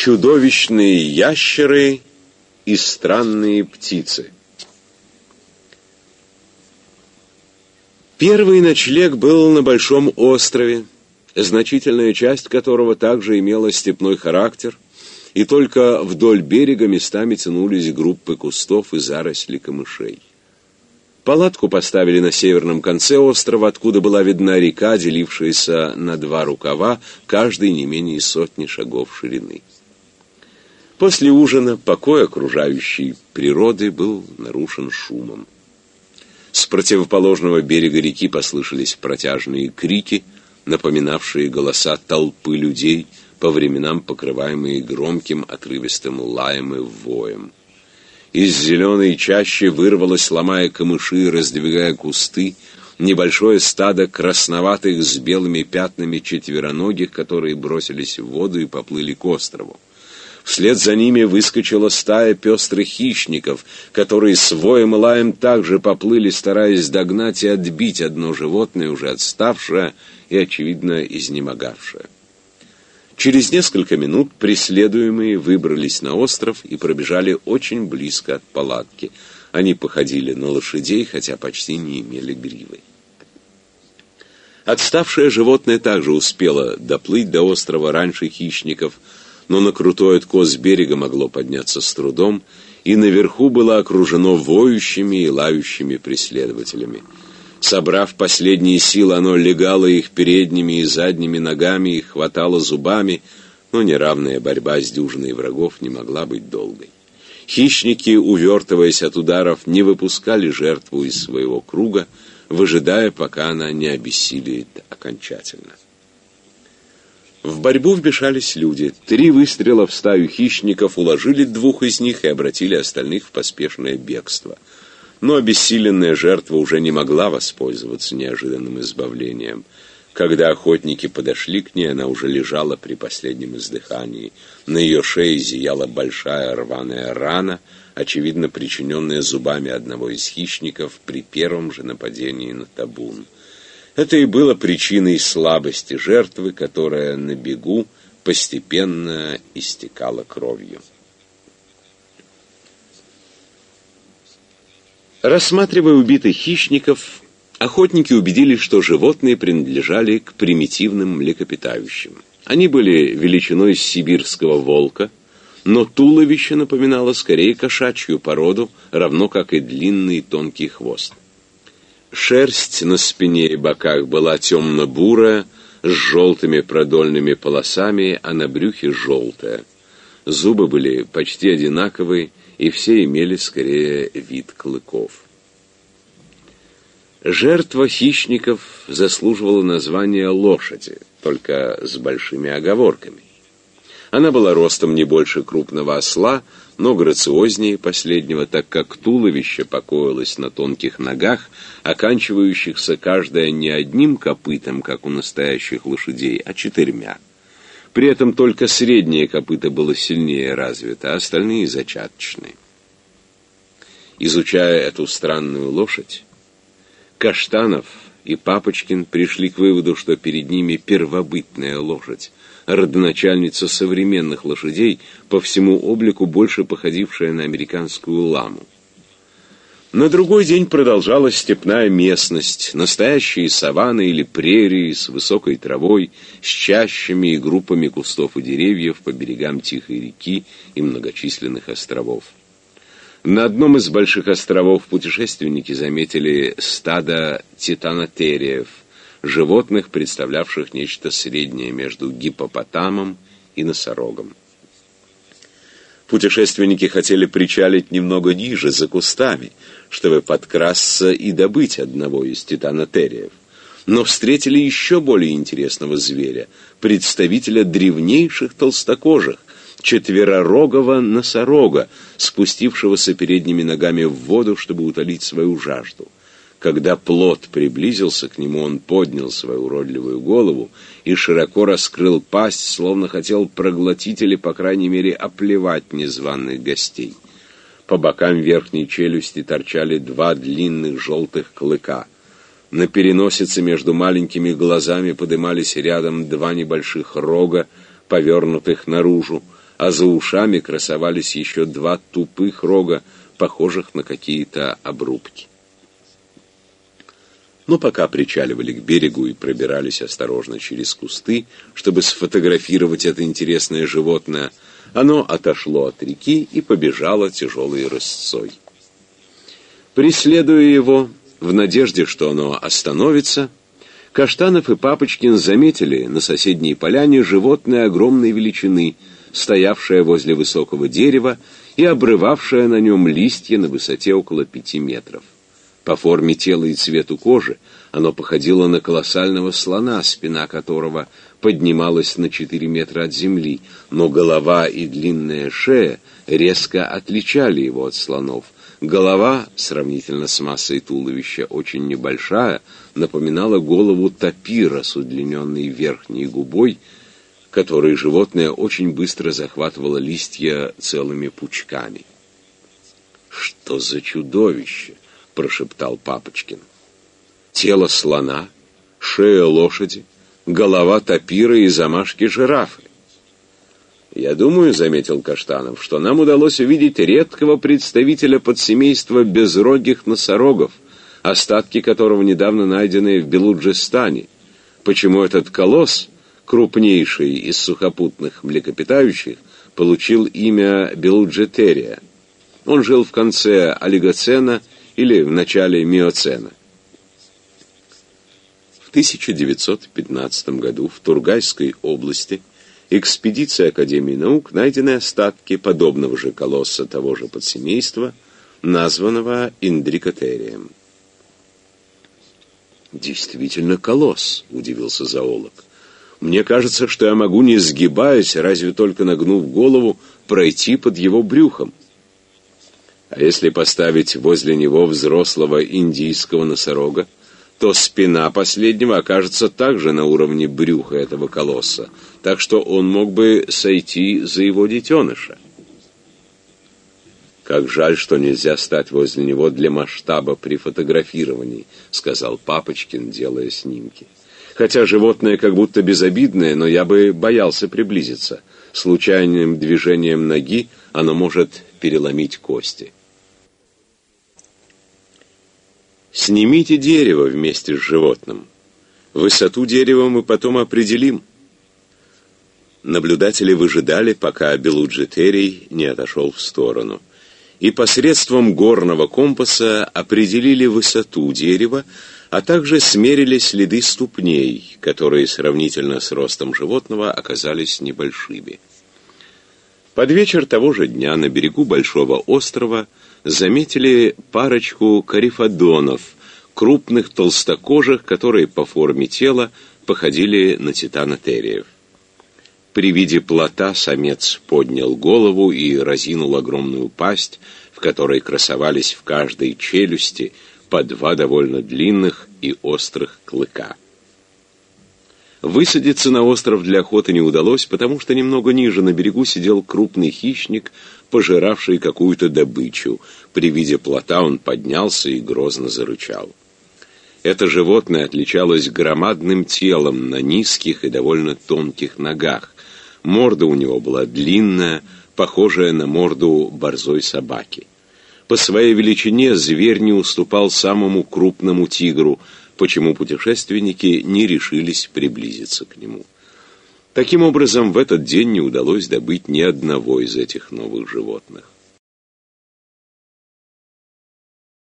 Чудовищные ящеры и странные птицы. Первый ночлег был на большом острове, значительная часть которого также имела степной характер, и только вдоль берега местами тянулись группы кустов и заросли камышей. Палатку поставили на северном конце острова, откуда была видна река, делившаяся на два рукава, каждый не менее сотни шагов ширины. После ужина покой окружающей природы был нарушен шумом. С противоположного берега реки послышались протяжные крики, напоминавшие голоса толпы людей, по временам покрываемые громким отрывистым лаем и воем. Из зеленой чащи вырвалось, ломая камыши и раздвигая кусты, небольшое стадо красноватых с белыми пятнами четвероногих, которые бросились в воду и поплыли к острову. Вслед за ними выскочила стая пестрых хищников, которые с воем и лаем также поплыли, стараясь догнать и отбить одно животное, уже отставшее и, очевидно, изнемогавшее. Через несколько минут преследуемые выбрались на остров и пробежали очень близко от палатки. Они походили на лошадей, хотя почти не имели гривы. Отставшее животное также успело доплыть до острова раньше хищников – но на крутой откос берега могло подняться с трудом, и наверху было окружено воющими и лающими преследователями. Собрав последние силы, оно легало их передними и задними ногами и хватало зубами, но неравная борьба с дюжиной врагов не могла быть долгой. Хищники, увертываясь от ударов, не выпускали жертву из своего круга, выжидая, пока она не обессилеет окончательно. В борьбу вмешались люди. Три выстрела в стаю хищников уложили двух из них и обратили остальных в поспешное бегство. Но обессиленная жертва уже не могла воспользоваться неожиданным избавлением. Когда охотники подошли к ней, она уже лежала при последнем издыхании. На ее шее зияла большая рваная рана, очевидно причиненная зубами одного из хищников при первом же нападении на табун. Это и было причиной слабости жертвы, которая на бегу постепенно истекала кровью. Рассматривая убитых хищников, охотники убедились, что животные принадлежали к примитивным млекопитающим. Они были величиной сибирского волка, но туловище напоминало скорее кошачью породу, равно как и длинный тонкий хвост. Шерсть на спине и боках была темно-бурая, с желтыми продольными полосами, а на брюхе желтая. Зубы были почти одинаковые, и все имели скорее вид клыков. Жертва хищников заслуживала названия лошади, только с большими оговорками. Она была ростом не больше крупного осла, но грациознее последнего, так как туловище покоилось на тонких ногах, оканчивающихся каждая не одним копытом, как у настоящих лошадей, а четырьмя. При этом только среднее копыто было сильнее развито, а остальные зачаточные. Изучая эту странную лошадь, Каштанов и Папочкин пришли к выводу, что перед ними первобытная лошадь, родоначальница современных лошадей, по всему облику больше походившая на американскую ламу. На другой день продолжалась степная местность, настоящие саванны или прерии с высокой травой, с чащами и группами кустов и деревьев по берегам тихой реки и многочисленных островов. На одном из больших островов путешественники заметили стадо титанотериев – животных, представлявших нечто среднее между гипопотамом и носорогом. Путешественники хотели причалить немного ниже, за кустами, чтобы подкрасться и добыть одного из титанотериев. Но встретили еще более интересного зверя, представителя древнейших толстокожих, четверорогого носорога, спустившегося передними ногами в воду, чтобы утолить свою жажду. Когда плод приблизился к нему, он поднял свою уродливую голову и широко раскрыл пасть, словно хотел проглотить или, по крайней мере, оплевать незваных гостей. По бокам верхней челюсти торчали два длинных желтых клыка. На переносице между маленькими глазами подымались рядом два небольших рога, повернутых наружу, а за ушами красовались еще два тупых рога, похожих на какие-то обрубки. Но пока причаливали к берегу и пробирались осторожно через кусты, чтобы сфотографировать это интересное животное, оно отошло от реки и побежало тяжелой рысцой. Преследуя его, в надежде, что оно остановится, Каштанов и Папочкин заметили на соседней поляне животное огромной величины, стоявшее возле высокого дерева и обрывавшее на нем листья на высоте около пяти метров. По форме тела и цвету кожи оно походило на колоссального слона, спина которого поднималась на 4 метра от земли, но голова и длинная шея резко отличали его от слонов. Голова, сравнительно с массой туловища, очень небольшая, напоминала голову тапира с удлиненной верхней губой, которой животное очень быстро захватывало листья целыми пучками. «Что за чудовище!» прошептал Папочкин. Тело слона, шея лошади, голова тапира и замашки жирафы. «Я думаю, — заметил Каштанов, — что нам удалось увидеть редкого представителя подсемейства безрогих носорогов, остатки которого недавно найдены в Белуджистане. Почему этот колосс, крупнейший из сухопутных млекопитающих, получил имя Белуджетерия? Он жил в конце Олигоцена или в начале Миоцена. В 1915 году в Тургайской области экспедиция Академии наук найдены остатки подобного же колосса того же подсемейства, названного индрикотерием. «Действительно колосс», — удивился зоолог. «Мне кажется, что я могу, не сгибаясь, разве только нагнув голову, пройти под его брюхом. А если поставить возле него взрослого индийского носорога, то спина последнего окажется также на уровне брюха этого колосса, так что он мог бы сойти за его детеныша. «Как жаль, что нельзя стать возле него для масштаба при фотографировании», — сказал Папочкин, делая снимки. «Хотя животное как будто безобидное, но я бы боялся приблизиться. Случайным движением ноги оно может переломить кости». Снимите дерево вместе с животным. Высоту дерева мы потом определим. Наблюдатели выжидали, пока Белуджитерий не отошел в сторону. И посредством горного компаса определили высоту дерева, а также смерили следы ступней, которые сравнительно с ростом животного оказались небольшими. Под вечер того же дня на берегу большого острова заметили парочку карифодонов, крупных толстокожих, которые по форме тела походили на титанотериев. При виде плота самец поднял голову и разинул огромную пасть, в которой красовались в каждой челюсти по два довольно длинных и острых клыка. Высадиться на остров для охоты не удалось, потому что немного ниже на берегу сидел крупный хищник, пожиравший какую-то добычу. При виде плота он поднялся и грозно зарычал. Это животное отличалось громадным телом на низких и довольно тонких ногах. Морда у него была длинная, похожая на морду борзой собаки. По своей величине зверь не уступал самому крупному тигру, почему путешественники не решились приблизиться к нему. Таким образом, в этот день не удалось добыть ни одного из этих новых животных.